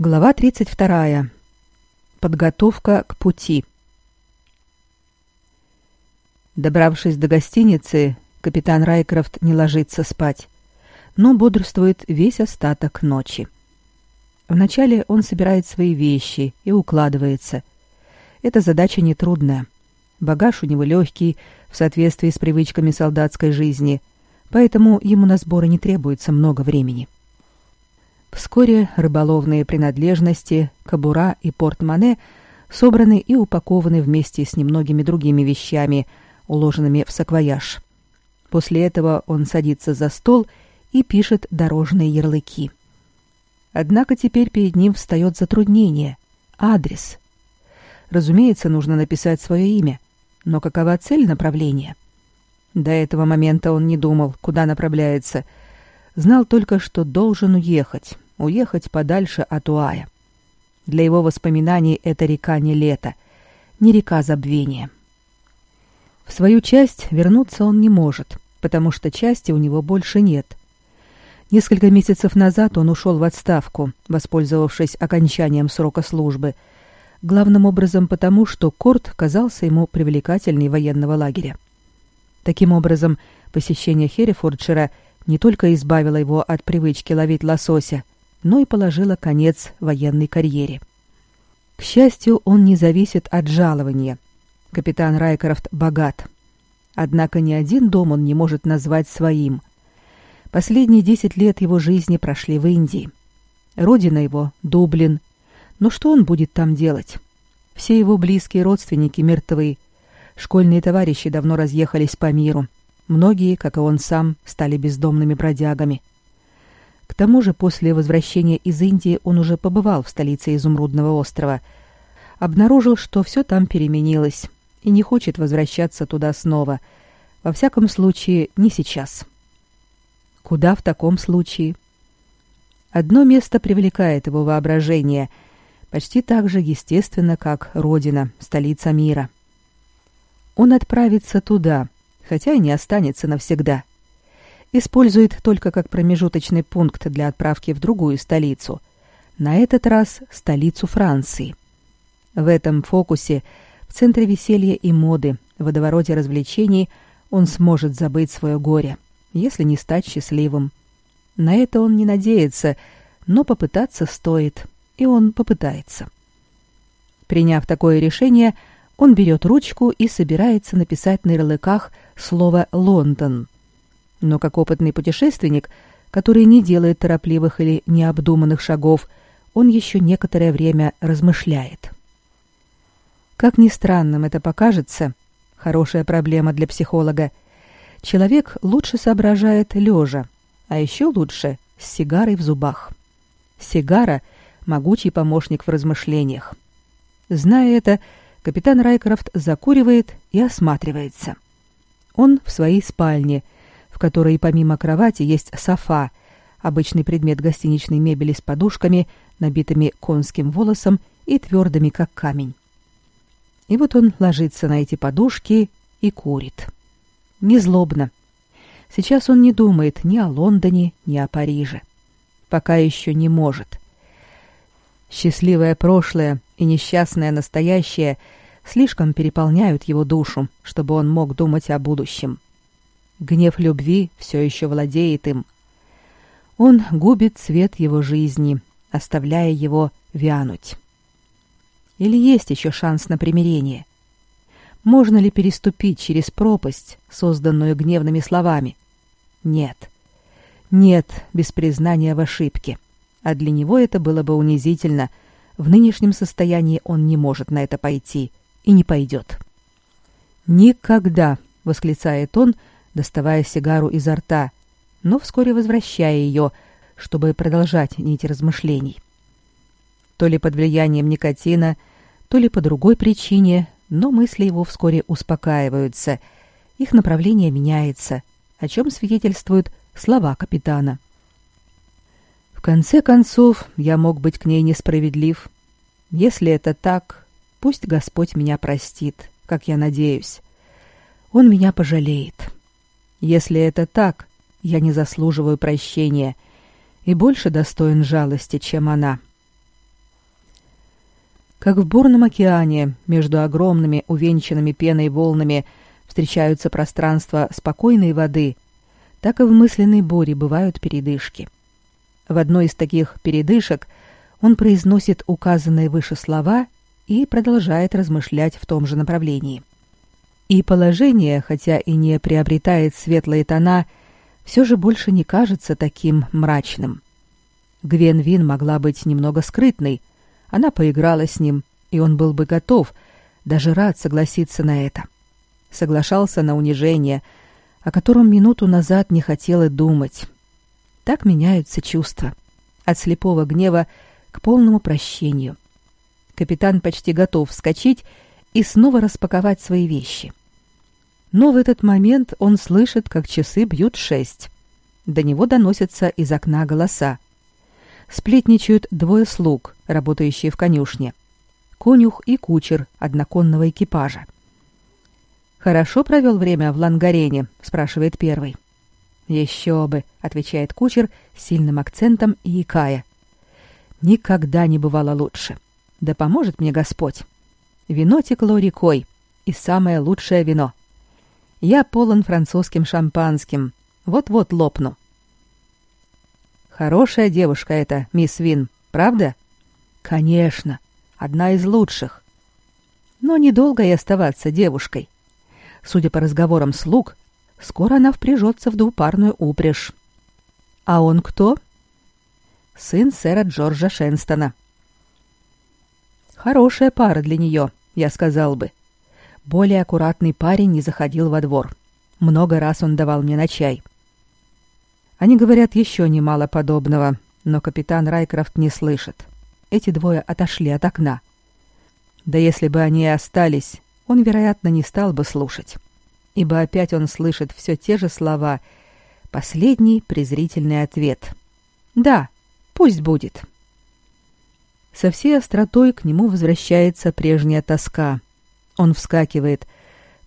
Глава 32. Подготовка к пути. Добравшись до гостиницы, капитан Райкрофт не ложится спать, но бодрствует весь остаток ночи. Вначале он собирает свои вещи и укладывается. Эта задача нетрудная. Багаж у него легкий, в соответствии с привычками солдатской жизни, поэтому ему на сборы не требуется много времени. — Вскоре рыболовные принадлежности, кобура и портмоне собраны и упакованы вместе с немногими другими вещами, уложенными в саквояж. После этого он садится за стол и пишет дорожные ярлыки. Однако теперь перед ним встает затруднение — адрес. Разумеется, нужно написать свое имя, но какова цель направления? До этого момента он не думал, куда направляется — Знал только, что должен уехать, уехать подальше от Уая. Для его воспоминаний эта река не лето, не река забвения. В свою часть вернуться он не может, потому что части у него больше нет. Несколько месяцев назад он ушел в отставку, воспользовавшись окончанием срока службы, главным образом потому, что Корт казался ему привлекательней военного лагеря. Таким образом, посещение Херрифордшира – не только избавила его от привычки ловить лосося, но и положила конец военной карьере. К счастью, он не зависит от жалования. Капитан Райкрофт богат. Однако ни один дом он не может назвать своим. Последние десять лет его жизни прошли в Индии. Родина его — Дублин. Но что он будет там делать? Все его близкие родственники мертвы. Школьные товарищи давно разъехались по миру. Многие, как и он сам, стали бездомными бродягами. Тому же после возвращения из Индии он уже побывал в столице Изумрудного острова, обнаружил, что все там переменилось, и не хочет возвращаться туда снова. Во всяком случае, не сейчас. Куда в таком случае? Одно место привлекает его воображение, почти так же естественно, как родина, столица мира. Он отправится туда — хотя и не останется навсегда. Использует только как промежуточный пункт для отправки в другую столицу. На этот раз столицу Франции. В этом фокусе, в центре веселья и моды, в водовороте развлечений, он сможет забыть свое горе, если не стать счастливым. На это он не надеется, но попытаться стоит, и он попытается. Приняв такое решение, он берет ручку и собирается написать на ярлыках слово «Лондон». Но как опытный путешественник, который не делает торопливых или необдуманных шагов, он еще некоторое время размышляет. Как ни странным это покажется, хорошая проблема для психолога, человек лучше соображает лежа, а еще лучше с сигарой в зубах. Сигара — могучий помощник в размышлениях. Зная это, капитан Райкрофт закуривает и осматривается. Он в своей спальне, в которой помимо кровати есть софа, обычный предмет гостиничной мебели с подушками, набитыми конским волосом и твердыми, как камень. И вот он ложится на эти подушки и курит. Незлобно. Сейчас он не думает ни о Лондоне, ни о Париже. Пока еще не может. Счастливое прошлое и несчастное настоящее — слишком переполняют его душу, чтобы он мог думать о будущем. Гнев любви все еще владеет им. Он губит цвет его жизни, оставляя его вянуть. Или есть еще шанс на примирение? Можно ли переступить через пропасть, созданную гневными словами? Нет. Нет, без признания в ошибке. А для него это было бы унизительно. В нынешнем состоянии он не может на это пойти и не пойдет. «Никогда!» — восклицает он, доставая сигару изо рта, но вскоре возвращая ее, чтобы продолжать нить размышлений. То ли под влиянием никотина, то ли по другой причине, но мысли его вскоре успокаиваются, их направление меняется, о чем свидетельствуют слова капитана. В конце концов, я мог быть к ней несправедлив. Если это так, Пусть Господь меня простит, как я надеюсь. Он меня пожалеет. Если это так, я не заслуживаю прощения и больше достоин жалости, чем она. Как в бурном океане между огромными увенчанными пеной волнами встречаются пространства спокойной воды, так и в мысленной буре бывают передышки. В одной из таких передышек он произносит указанные выше слова и продолжает размышлять в том же направлении. И положение, хотя и не приобретает светлые тона, все же больше не кажется таким мрачным. Гвен Вин могла быть немного скрытной, она поиграла с ним, и он был бы готов, даже рад согласиться на это. Соглашался на унижение, о котором минуту назад не хотел и думать. Так меняются чувства. От слепого гнева к полному прощению. Капитан почти готов вскочить и снова распаковать свои вещи. Но в этот момент он слышит, как часы бьют шесть. До него доносятся из окна голоса сплетничают двое слуг, работающие в конюшне. Конюх и кучер одноконного экипажа. «Хорошо провел время в Лангарене?» — спрашивает первый. «Еще бы», — отвечает кучер с сильным акцентом и икая. «Никогда не бывало лучше. Да поможет мне Господь. Вино текло рекой, и самое лучшее вино. Я полон французским шампанским. Вот-вот лопну. Хорошая девушка эта, мисс Вин, правда? Конечно, одна из лучших. Но недолго и оставаться девушкой. Судя по разговорам слуг, скоро она впряжется в двупарную упряжь. А он кто? Сын сэра Джорджа Шенстона. Хорошая пара для нее, я сказал бы. Более аккуратный парень не заходил во двор. Много раз он давал мне на чай. — они говорят еще немало подобного, но капитан Райкрафт не слышит. Эти двое отошли от окна. Да если бы они и остались, он, вероятно, не стал бы слушать, ибо опять он слышит все те же слова. Последний презрительный ответ. «Да, пусть будет». Со всей остротой к нему возвращается прежняя тоска. Он вскакивает,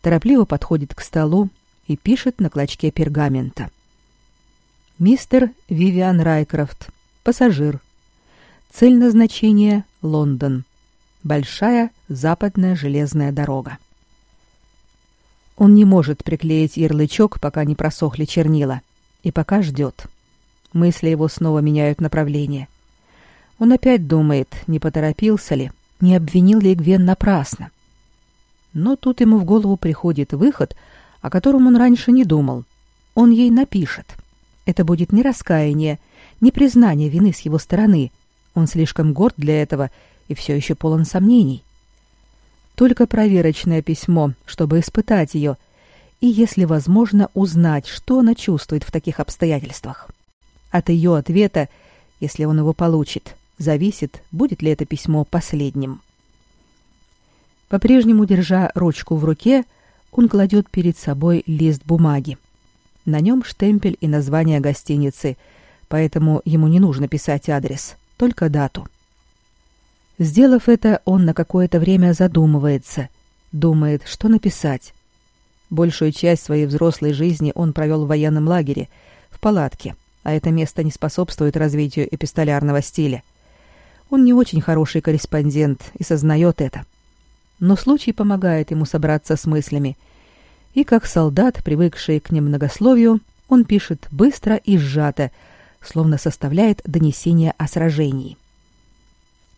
торопливо подходит к столу и пишет на клочке пергамента. — Мистер Вивиан Райкрафт. Пассажир. Цель назначения – Лондон. Большая западная железная дорога. Он не может приклеить ярлычок, пока не просохли чернила, и пока ждет. Мысли его снова меняют направление. Он опять думает, не поторопился ли, не обвинил ли Гвен напрасно. Но тут ему в голову приходит выход, о котором он раньше не думал. Он ей напишет. Это будет не раскаяние, не признание вины с его стороны. Он слишком горд для этого и все еще полон сомнений. Только проверочное письмо, чтобы испытать ее, и, если возможно, узнать, что она чувствует в таких обстоятельствах. От ее ответа, если он его получит, зависит, будет ли это письмо последним. По-прежнему, держа ручку в руке, он кладет перед собой лист бумаги. На нем штемпель и название гостиницы, поэтому ему не нужно писать адрес, только дату. Сделав это, он на какое-то время задумывается, думает, что написать. Большую часть своей взрослой жизни он провел в военном лагере, в палатке, а это место не способствует развитию эпистолярного стиля. Он не очень хороший корреспондент и сознает это. Но случай помогает ему собраться с мыслями – и как солдат, привыкший к немногословию, он пишет быстро и сжато, словно составляет донесение о сражении.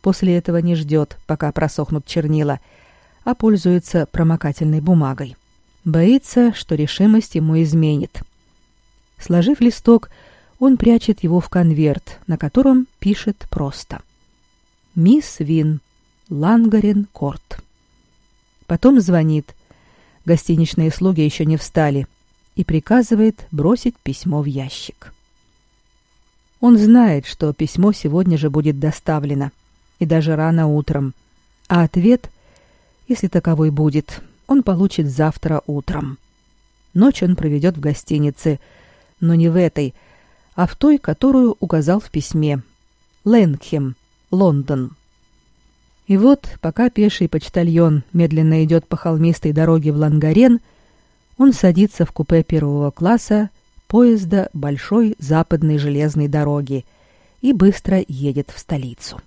После этого не ждет, пока просохнут чернила, а пользуется промокательной бумагой. Боится, что решимость ему изменит. Сложив листок, он прячет его в конверт, на котором пишет просто. «Мисс Вин, Лангарен Корт». Потом звонит – гостиничные слуги еще не встали, и приказывает бросить письмо в ящик. Он знает, что письмо сегодня же будет доставлено, и даже рано утром, а ответ, если таковой будет, он получит завтра утром. Ночь он проведет в гостинице, но не в этой, а в той, которую указал в письме. Ленхем, Лондон. И вот, пока пеший почтальон медленно идет по холмистой дороге в Лангарен, он садится в купе первого класса поезда большой западной железной дороги и быстро едет в столицу.